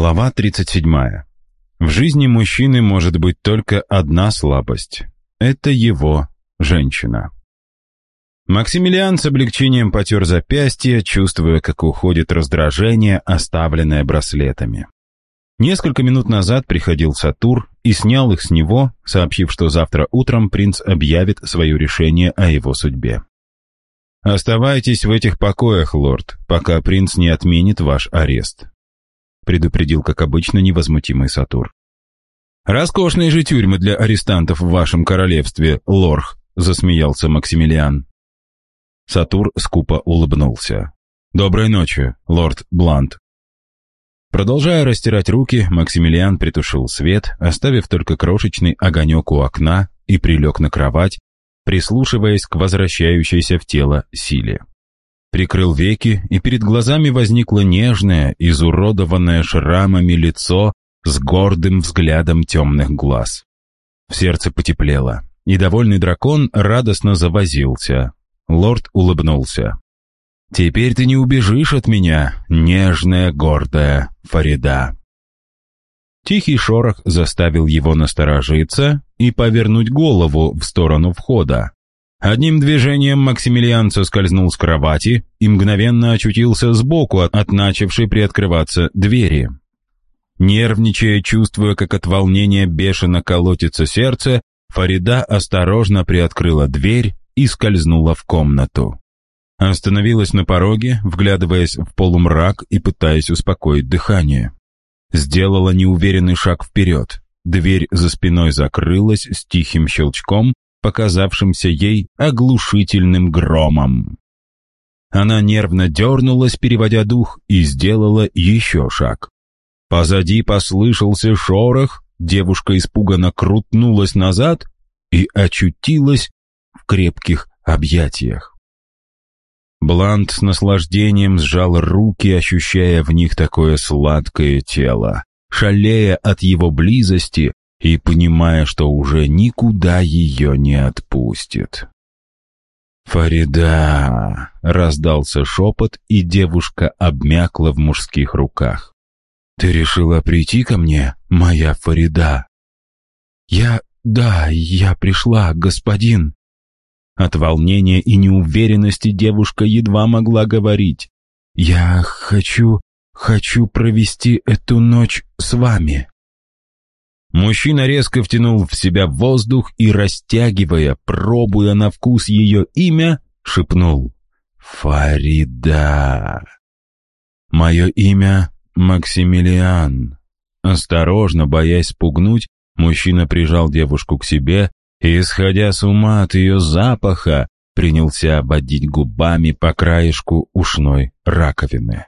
Глава 37. В жизни мужчины может быть только одна слабость. Это его женщина. Максимилиан с облегчением потер запястье, чувствуя, как уходит раздражение, оставленное браслетами. Несколько минут назад приходил Сатур и снял их с него, сообщив, что завтра утром принц объявит свое решение о его судьбе. «Оставайтесь в этих покоях, лорд, пока принц не отменит ваш арест предупредил, как обычно, невозмутимый Сатур. «Роскошные же тюрьмы для арестантов в вашем королевстве, лорх», засмеялся Максимилиан. Сатур скупо улыбнулся. «Доброй ночи, лорд Блант». Продолжая растирать руки, Максимилиан притушил свет, оставив только крошечный огонек у окна и прилег на кровать, прислушиваясь к возвращающейся в тело силе. Прикрыл веки, и перед глазами возникло нежное, изуродованное шрамами лицо с гордым взглядом темных глаз. В сердце потеплело, и довольный дракон радостно завозился. Лорд улыбнулся. «Теперь ты не убежишь от меня, нежная, гордая Фарида». Тихий шорох заставил его насторожиться и повернуть голову в сторону входа. Одним движением Максимилиан соскользнул с кровати и мгновенно очутился сбоку от, начавшей приоткрываться двери. Нервничая, чувствуя, как от волнения бешено колотится сердце, Фарида осторожно приоткрыла дверь и скользнула в комнату. Остановилась на пороге, вглядываясь в полумрак и пытаясь успокоить дыхание. Сделала неуверенный шаг вперед. Дверь за спиной закрылась с тихим щелчком, показавшимся ей оглушительным громом. Она нервно дернулась, переводя дух, и сделала еще шаг. Позади послышался шорох, девушка испуганно крутнулась назад и очутилась в крепких объятиях. Блант с наслаждением сжал руки, ощущая в них такое сладкое тело. Шалея от его близости, и понимая, что уже никуда ее не отпустит. «Фарида!» — раздался шепот, и девушка обмякла в мужских руках. «Ты решила прийти ко мне, моя Фарида?» «Я... да, я пришла, господин!» От волнения и неуверенности девушка едва могла говорить. «Я хочу... хочу провести эту ночь с вами!» Мужчина резко втянул в себя воздух и, растягивая, пробуя на вкус ее имя, шепнул «Фарида». «Мое имя Максимилиан». Осторожно, боясь спугнуть, мужчина прижал девушку к себе и, исходя с ума от ее запаха, принялся ободить губами по краешку ушной раковины.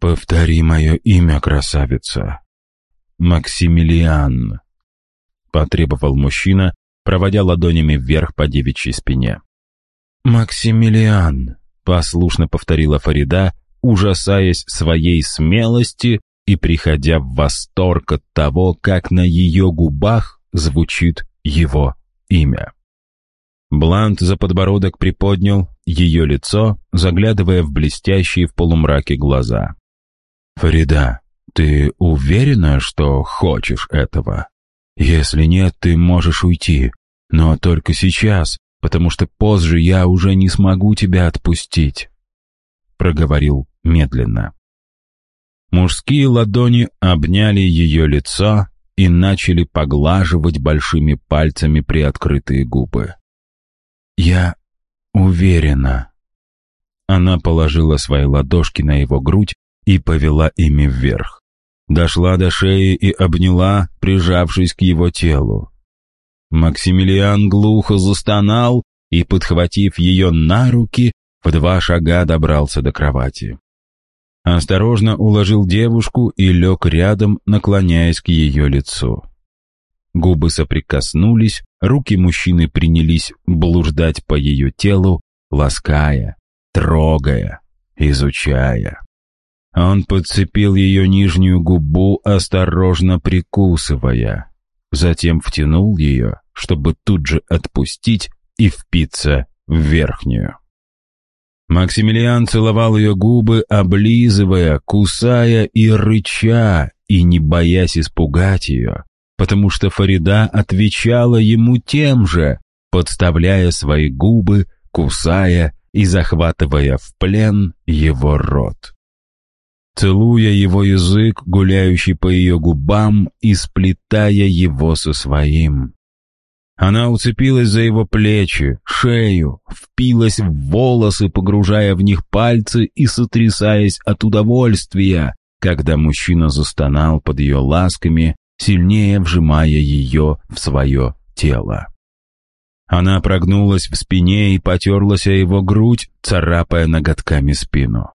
«Повтори мое имя, красавица». «Максимилиан», — потребовал мужчина, проводя ладонями вверх по девичьей спине. «Максимилиан», — послушно повторила Фарида, ужасаясь своей смелости и приходя в восторг от того, как на ее губах звучит его имя. Блант за подбородок приподнял ее лицо, заглядывая в блестящие в полумраке глаза. «Фарида, ты уверена, что хочешь этого? Если нет, ты можешь уйти, но только сейчас, потому что позже я уже не смогу тебя отпустить», — проговорил медленно. Мужские ладони обняли ее лицо и начали поглаживать большими пальцами приоткрытые губы. «Я уверена». Она положила свои ладошки на его грудь и повела ими вверх дошла до шеи и обняла, прижавшись к его телу. Максимилиан глухо застонал и, подхватив ее на руки, в два шага добрался до кровати. Осторожно уложил девушку и лег рядом, наклоняясь к ее лицу. Губы соприкоснулись, руки мужчины принялись блуждать по ее телу, лаская, трогая, изучая. Он подцепил ее нижнюю губу, осторожно прикусывая. Затем втянул ее, чтобы тут же отпустить и впиться в верхнюю. Максимилиан целовал ее губы, облизывая, кусая и рыча, и не боясь испугать ее, потому что Фарида отвечала ему тем же, подставляя свои губы, кусая и захватывая в плен его рот. Целуя его язык, гуляющий по ее губам и сплетая его со своим. Она уцепилась за его плечи, шею, впилась в волосы, погружая в них пальцы и сотрясаясь от удовольствия, когда мужчина застонал под ее ласками, сильнее вжимая ее в свое тело. Она прогнулась в спине и потерлась о его грудь, царапая ноготками спину.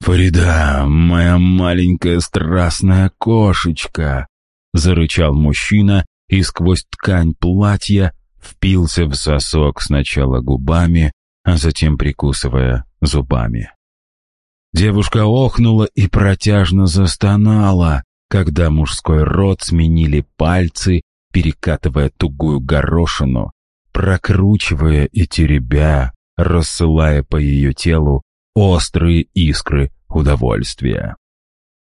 «Фарида, моя маленькая страстная кошечка!» — зарычал мужчина и сквозь ткань платья впился в сосок сначала губами, а затем прикусывая зубами. Девушка охнула и протяжно застонала, когда мужской рот сменили пальцы, перекатывая тугую горошину, прокручивая и теребя, рассылая по ее телу острые искры удовольствия.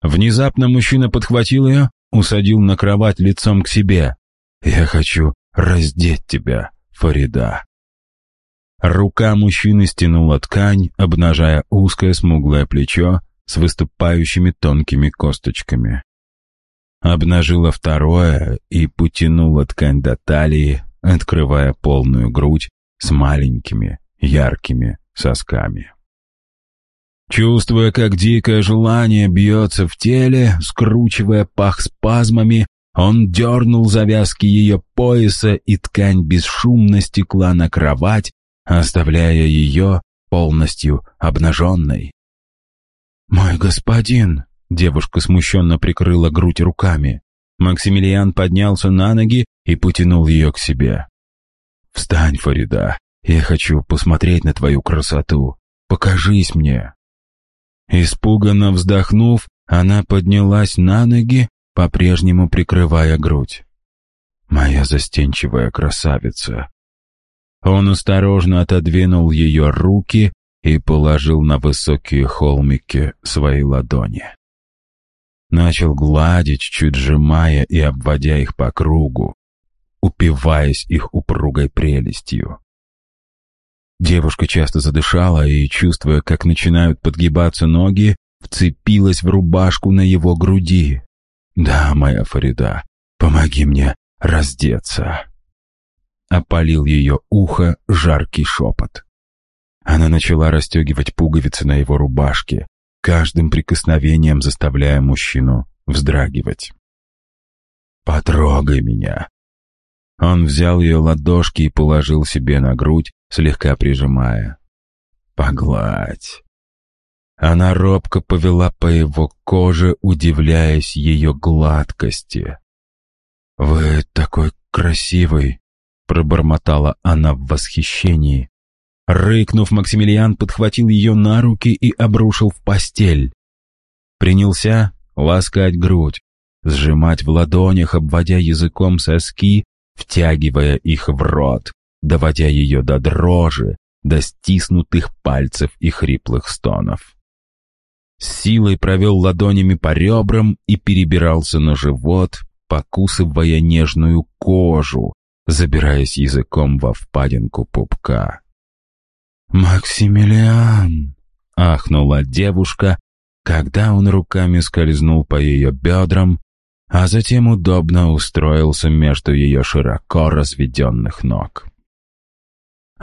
Внезапно мужчина подхватил ее, усадил на кровать лицом к себе. «Я хочу раздеть тебя, Фарида». Рука мужчины стянула ткань, обнажая узкое смуглое плечо с выступающими тонкими косточками. Обнажила второе и потянула ткань до талии, открывая полную грудь с маленькими, яркими сосками. Чувствуя, как дикое желание бьется в теле, скручивая пах спазмами, он дернул завязки ее пояса, и ткань бесшумно стекла на кровать, оставляя ее полностью обнаженной. «Мой господин!» — девушка смущенно прикрыла грудь руками. Максимилиан поднялся на ноги и потянул ее к себе. «Встань, Фарида, я хочу посмотреть на твою красоту. Покажись мне!» Испуганно вздохнув, она поднялась на ноги, по-прежнему прикрывая грудь. «Моя застенчивая красавица!» Он осторожно отодвинул ее руки и положил на высокие холмики свои ладони. Начал гладить, чуть сжимая и обводя их по кругу, упиваясь их упругой прелестью. Девушка часто задышала и, чувствуя, как начинают подгибаться ноги, вцепилась в рубашку на его груди. «Да, моя Фарида, помоги мне раздеться!» Опалил ее ухо жаркий шепот. Она начала расстегивать пуговицы на его рубашке, каждым прикосновением заставляя мужчину вздрагивать. «Потрогай меня!» Он взял ее ладошки и положил себе на грудь, слегка прижимая. «Погладь». Она робко повела по его коже, удивляясь ее гладкости. «Вы такой красивый!» — пробормотала она в восхищении. Рыкнув, Максимилиан подхватил ее на руки и обрушил в постель. Принялся ласкать грудь, сжимать в ладонях, обводя языком соски, втягивая их в рот, доводя ее до дрожи, до стиснутых пальцев и хриплых стонов. С силой провел ладонями по ребрам и перебирался на живот, покусывая нежную кожу, забираясь языком во впадинку пупка. «Максимилиан!» — ахнула девушка, когда он руками скользнул по ее бедрам, а затем удобно устроился между ее широко разведенных ног.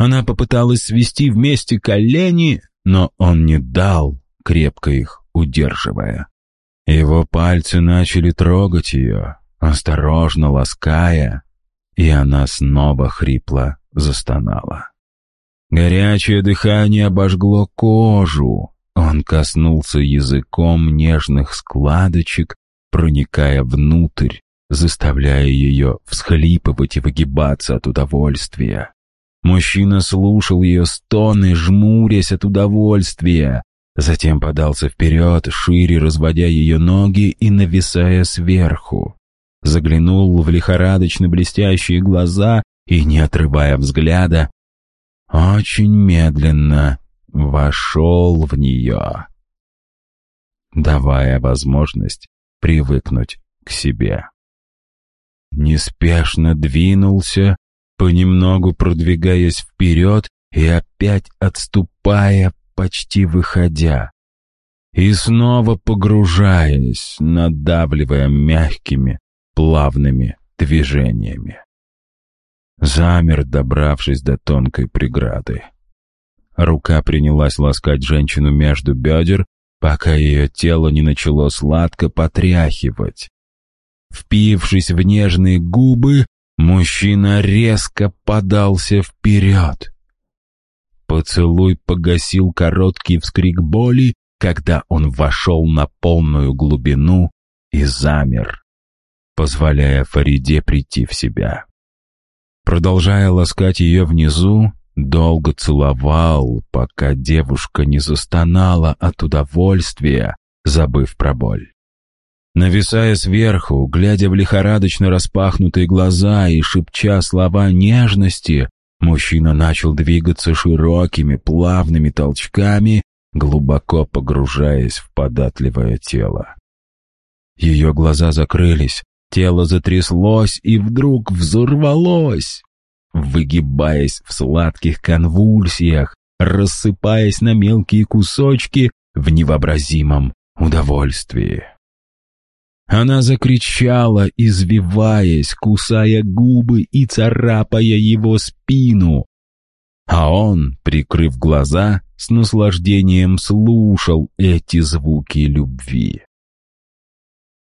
Она попыталась свести вместе колени, но он не дал, крепко их удерживая. Его пальцы начали трогать ее, осторожно лаская, и она снова хрипло застонала. Горячее дыхание обожгло кожу. Он коснулся языком нежных складочек, проникая внутрь, заставляя ее всхлипывать и выгибаться от удовольствия. Мужчина слушал ее стоны, жмурясь от удовольствия, затем подался вперед, шире разводя ее ноги и нависая сверху. Заглянул в лихорадочно блестящие глаза и, не отрывая взгляда, очень медленно вошел в нее, давая возможность привыкнуть к себе. Неспешно двинулся, понемногу продвигаясь вперед и опять отступая, почти выходя. И снова погружаясь, надавливая мягкими, плавными движениями. Замер, добравшись до тонкой преграды. Рука принялась ласкать женщину между бедер, пока ее тело не начало сладко потряхивать. Впившись в нежные губы, мужчина резко подался вперед. Поцелуй погасил короткий вскрик боли, когда он вошел на полную глубину и замер, позволяя Фариде прийти в себя. Продолжая ласкать ее внизу, долго целовал, пока девушка не застонала от удовольствия, забыв про боль. Нависая сверху, глядя в лихорадочно распахнутые глаза и шепча слова нежности, мужчина начал двигаться широкими, плавными толчками, глубоко погружаясь в податливое тело. Ее глаза закрылись, тело затряслось и вдруг взорвалось, выгибаясь в сладких конвульсиях, рассыпаясь на мелкие кусочки в невообразимом удовольствии. Она закричала, извиваясь, кусая губы и царапая его спину. А он, прикрыв глаза, с наслаждением слушал эти звуки любви.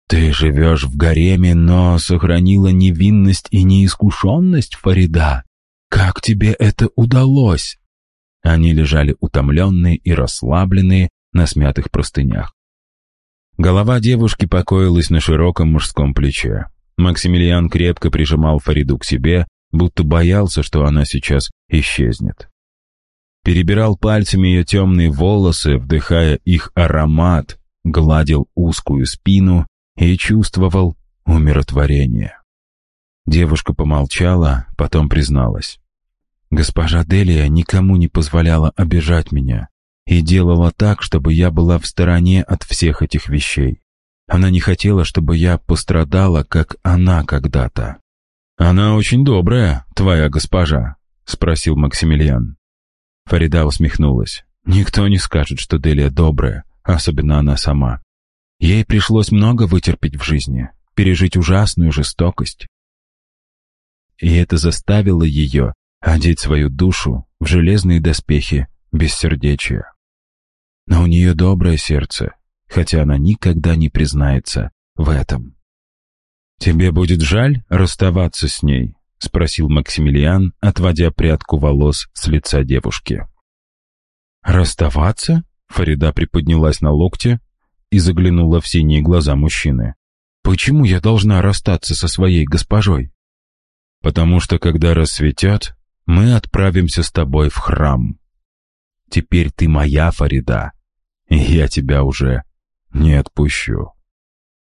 «Ты живешь в гареме, но сохранила невинность и неискушенность, Фарида. Как тебе это удалось?» Они лежали утомленные и расслабленные на смятых простынях. Голова девушки покоилась на широком мужском плече. Максимилиан крепко прижимал Фариду к себе, будто боялся, что она сейчас исчезнет. Перебирал пальцами ее темные волосы, вдыхая их аромат, гладил узкую спину и чувствовал умиротворение. Девушка помолчала, потом призналась. «Госпожа Делия никому не позволяла обижать меня и делала так, чтобы я была в стороне от всех этих вещей. Она не хотела, чтобы я пострадала, как она когда-то. «Она очень добрая, твоя госпожа», — спросил Максимилиан. Фарида усмехнулась. «Никто не скажет, что Делия добрая, особенно она сама. Ей пришлось много вытерпеть в жизни, пережить ужасную жестокость. И это заставило ее одеть свою душу в железные доспехи бессердечия. Но у нее доброе сердце, хотя она никогда не признается в этом. «Тебе будет жаль расставаться с ней?» — спросил Максимилиан, отводя прядку волос с лица девушки. «Расставаться?» — Фарида приподнялась на локте и заглянула в синие глаза мужчины. «Почему я должна расстаться со своей госпожой?» «Потому что, когда рассветет, мы отправимся с тобой в храм. Теперь ты моя, Фарида, я тебя уже не отпущу.